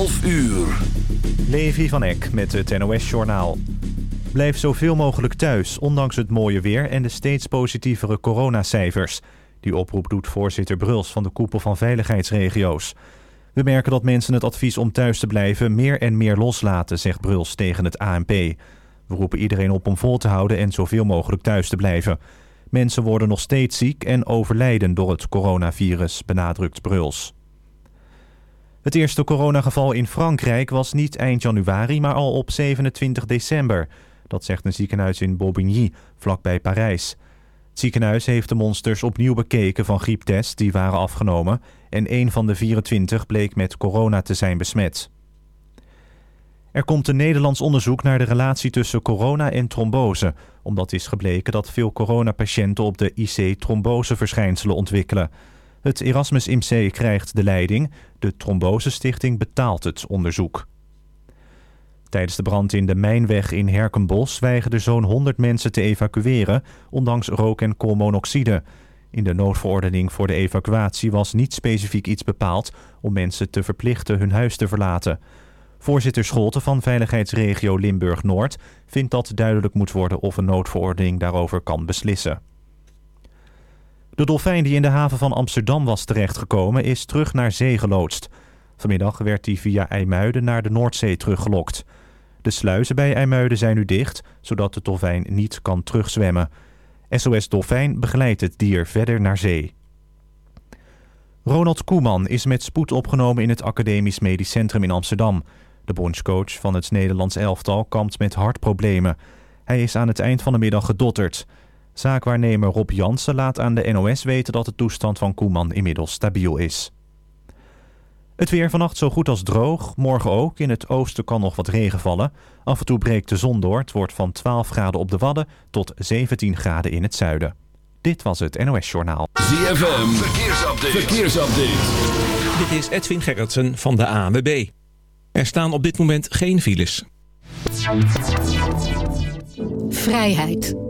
12 uur. Levi van Eck met het NOS-journaal. Blijf zoveel mogelijk thuis, ondanks het mooie weer en de steeds positievere coronacijfers. Die oproep doet voorzitter Bruls van de koepel van veiligheidsregio's. We merken dat mensen het advies om thuis te blijven meer en meer loslaten, zegt Bruls tegen het ANP. We roepen iedereen op om vol te houden en zoveel mogelijk thuis te blijven. Mensen worden nog steeds ziek en overlijden door het coronavirus, benadrukt Bruls. Het eerste coronageval in Frankrijk was niet eind januari, maar al op 27 december. Dat zegt een ziekenhuis in Bobigny, vlakbij Parijs. Het ziekenhuis heeft de monsters opnieuw bekeken van grieptests die waren afgenomen... en een van de 24 bleek met corona te zijn besmet. Er komt een Nederlands onderzoek naar de relatie tussen corona en trombose... omdat is gebleken dat veel coronapatiënten op de IC tromboseverschijnselen ontwikkelen... Het Erasmus MC krijgt de leiding. De Trombosestichting betaalt het onderzoek. Tijdens de brand in de Mijnweg in Herkenbos weigerden zo'n 100 mensen te evacueren, ondanks rook- en koolmonoxide. In de noodverordening voor de evacuatie was niet specifiek iets bepaald om mensen te verplichten hun huis te verlaten. Voorzitter Scholten van Veiligheidsregio Limburg-Noord vindt dat duidelijk moet worden of een noodverordening daarover kan beslissen. De dolfijn die in de haven van Amsterdam was terechtgekomen is terug naar zee geloodst. Vanmiddag werd hij via IJmuiden naar de Noordzee teruggelokt. De sluizen bij IJmuiden zijn nu dicht, zodat de dolfijn niet kan terugzwemmen. SOS Dolfijn begeleidt het dier verder naar zee. Ronald Koeman is met spoed opgenomen in het Academisch Medisch Centrum in Amsterdam. De bondscoach van het Nederlands elftal kampt met hartproblemen. Hij is aan het eind van de middag gedotterd. Zaakwaarnemer Rob Jansen laat aan de NOS weten dat de toestand van Koeman inmiddels stabiel is. Het weer vannacht zo goed als droog. Morgen ook. In het oosten kan nog wat regen vallen. Af en toe breekt de zon door. Het wordt van 12 graden op de Wadden tot 17 graden in het zuiden. Dit was het NOS Journaal. ZFM. Verkeersupdate. Verkeersupdate. Dit is Edwin Gerritsen van de ANWB. Er staan op dit moment geen files. Vrijheid.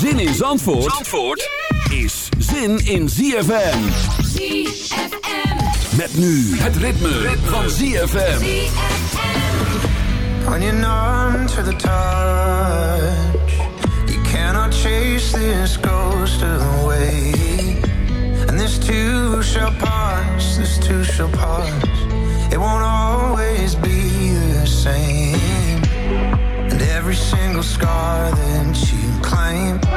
Zin in Zandvoort, Zandvoort is zin in ZFM. ZFM. Met nu het ritme, van ZFM. Hanging on to the touch You cannot chase this ghost away And this too shall pass, this too shall pass It won't always be the same And every single scar that you claim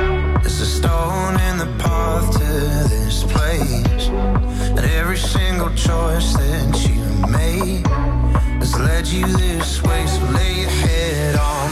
stone in the path to this place. And every single choice that you made has led you this way, so lay your head on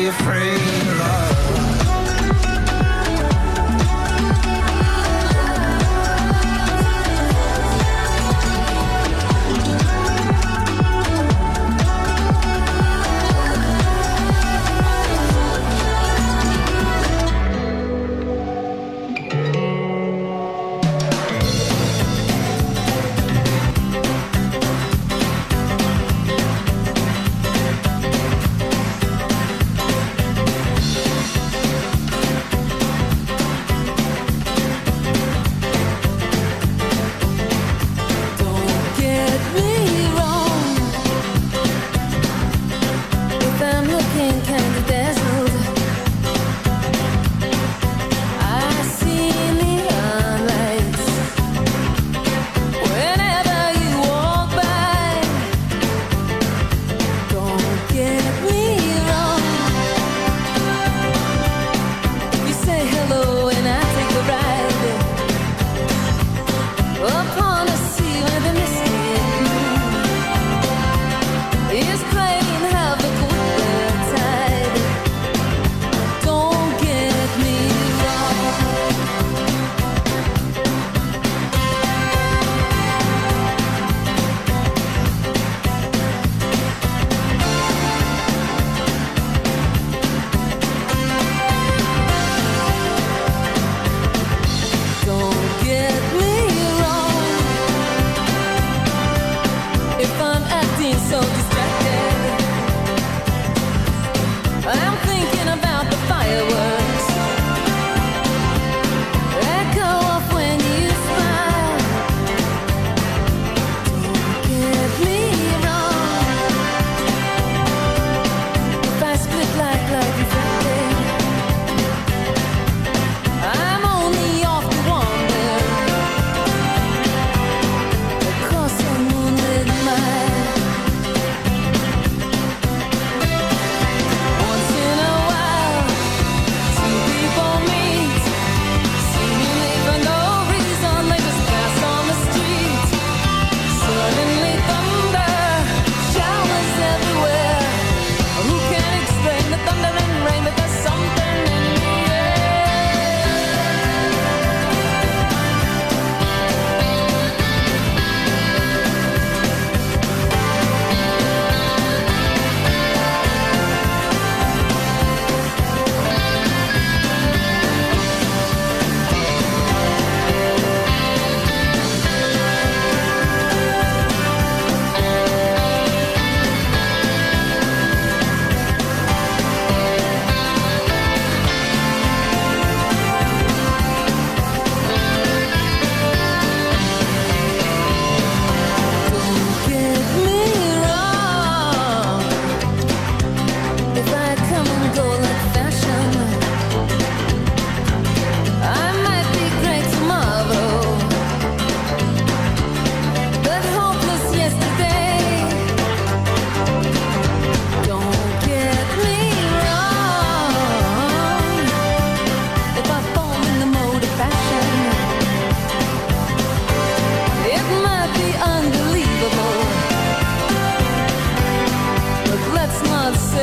be afraid,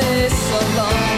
this alone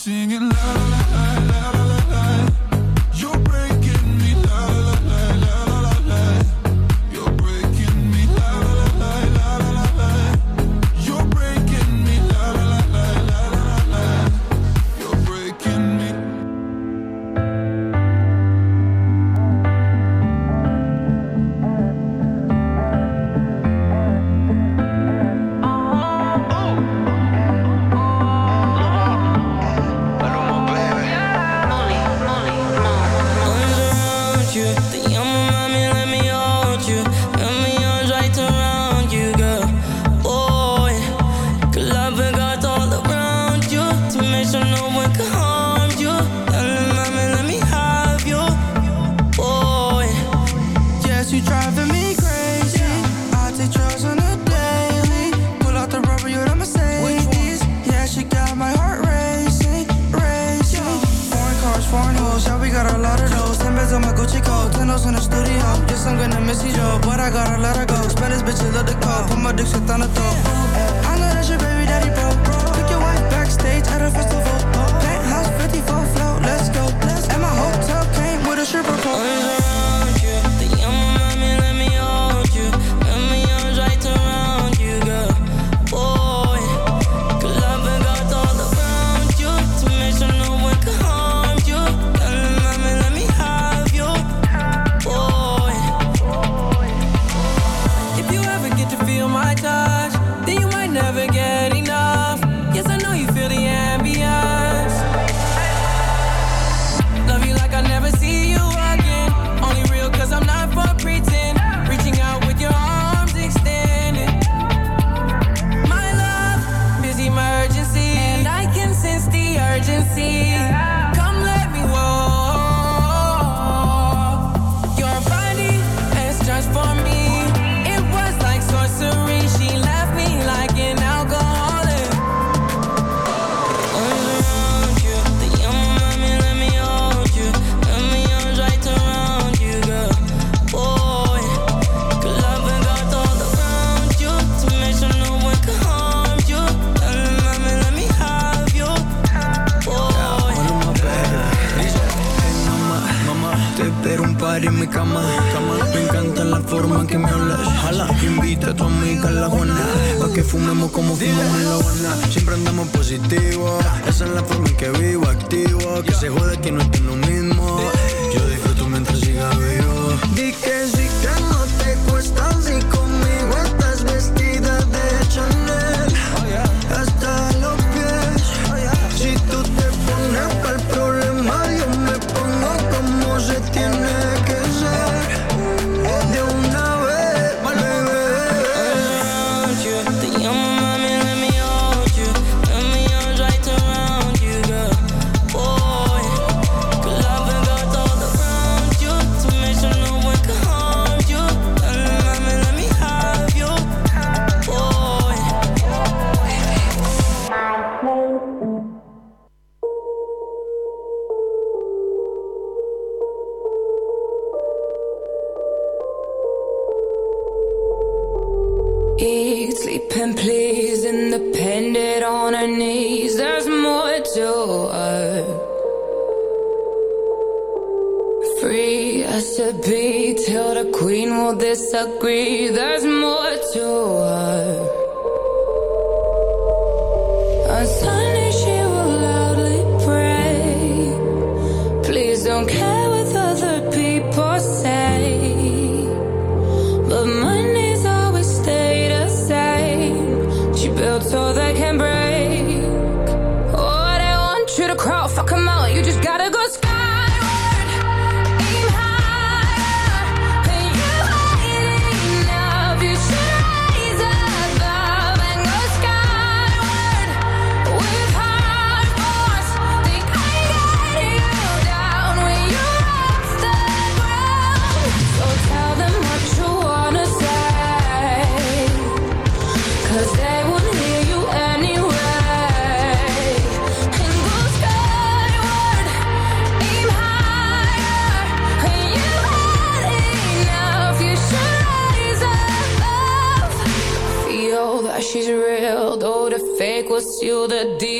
singing la Yes, you driving me crazy. I take drugs on a daily. Pull out the rubber, you're the Mercedes. Yeah, she got my heart racing, racing. Foreign cars, foreign hoes, yeah, we got a lot of those. Ten bands on my Gucci coat, ten in the studio. Yes, I'm gonna miss you, Joe, but I gotta let her go. Spanish bitches love the call, put my dick shit on the throat. I know that's your baby daddy, bro. Took your wife backstage at a festival. Penthouse 54 float, let's go. And my hotel came with a stripper pole. que me hablas. Jala, invita a tu amiga a la Juana. Pa' que fumemos como fumamos en la Habana. Siempre andamos positivos. Esa es la forma en que vivo, activo. Que se jode que no estoy lo mismo. Yo disfruto mientras siga vivo. you the deal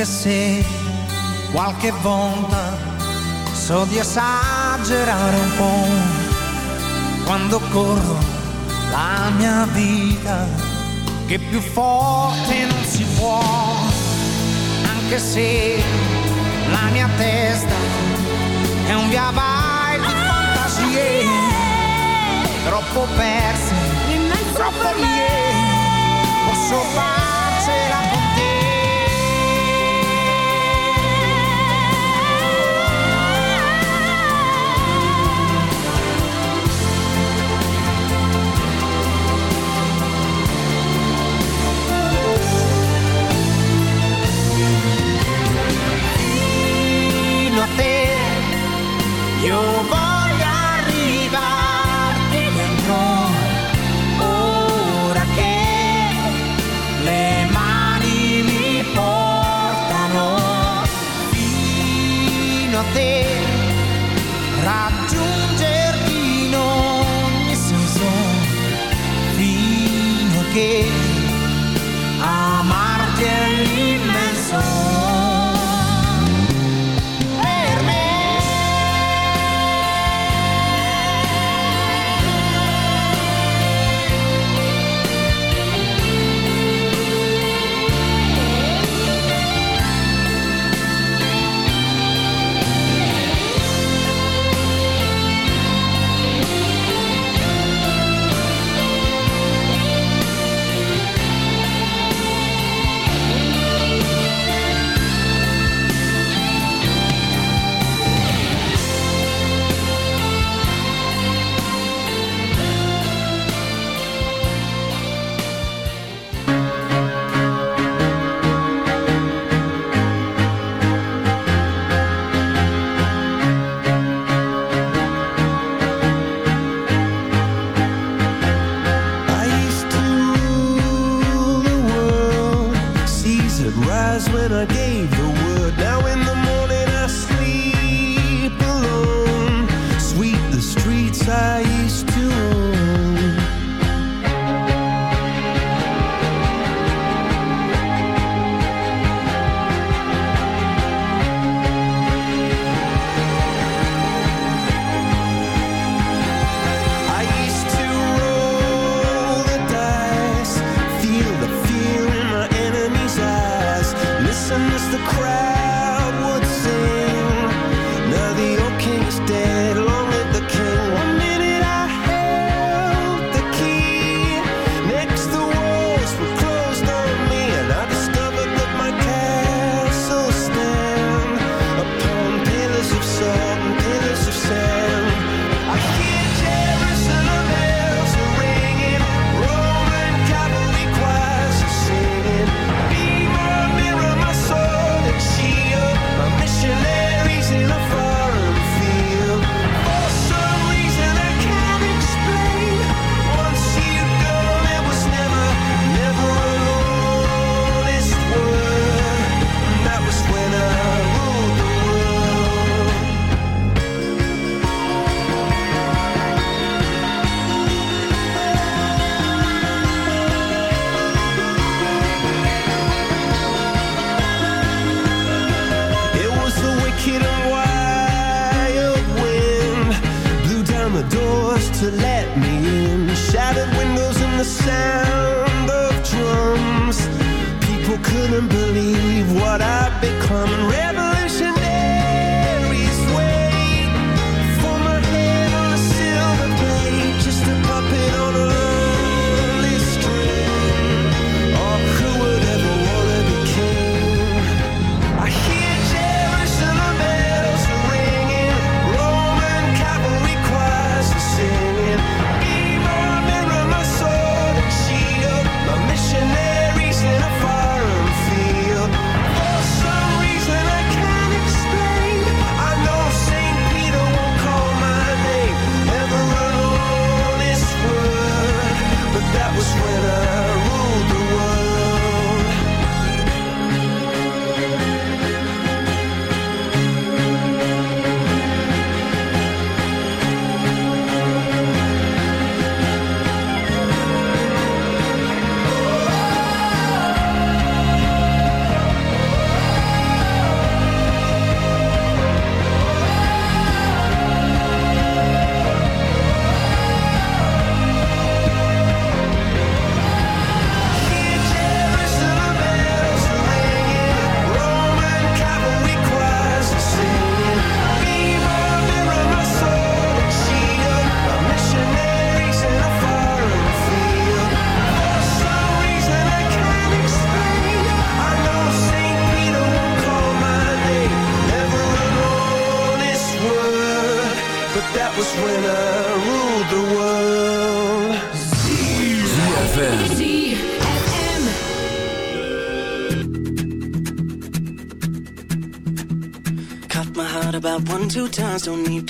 Anche se qualche volta so di esagerare un po' quando corro la mia vita, che più forte non si può, anche se la mia testa è un via vai di fantasie, troppo perse, troppo mie, posso farcela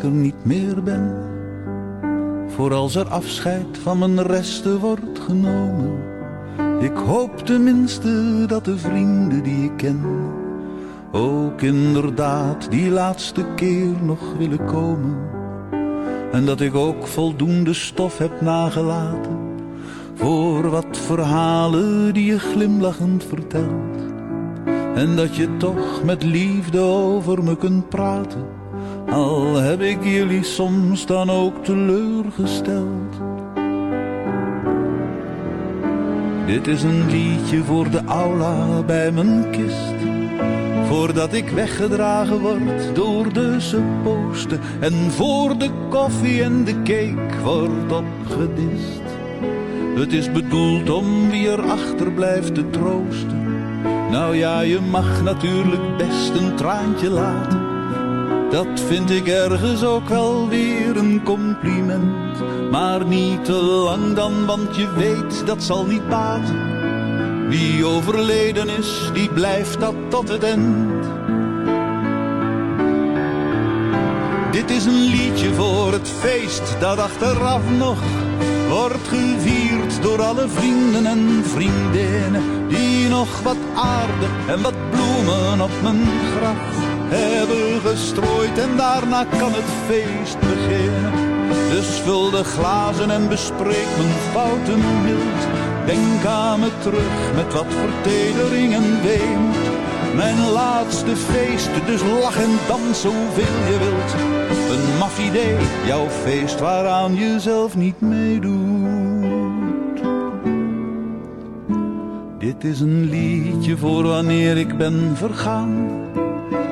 ik er niet meer ben. Voor als er afscheid van mijn resten wordt genomen. Ik hoop tenminste dat de vrienden die ik ken, ook inderdaad die laatste keer nog willen komen. En dat ik ook voldoende stof heb nagelaten voor wat verhalen die je glimlachend vertelt. En dat je toch met liefde over me kunt praten al heb ik jullie soms dan ook teleurgesteld. Dit is een liedje voor de aula bij mijn kist. Voordat ik weggedragen word door de supposten. En voor de koffie en de cake wordt opgedist. Het is bedoeld om wie er achterblijft te troosten. Nou ja, je mag natuurlijk best een traantje laten. Dat vind ik ergens ook wel weer een compliment. Maar niet te lang dan, want je weet dat zal niet baten. Wie overleden is, die blijft dat tot het eind. Dit is een liedje voor het feest dat achteraf nog wordt gevierd door alle vrienden en vriendinnen die nog wat aarde en wat bloemen op mijn graf hebben gestrooid en daarna kan het feest beginnen. Dus vul de glazen en bespreek mijn fouten mild. Denk aan me terug met wat vertedering en weemoed. Mijn laatste feest, dus lach en dans zoveel je wilt. Een maf idee, jouw feest waaraan je zelf niet meedoet. Dit is een liedje voor wanneer ik ben vergaan.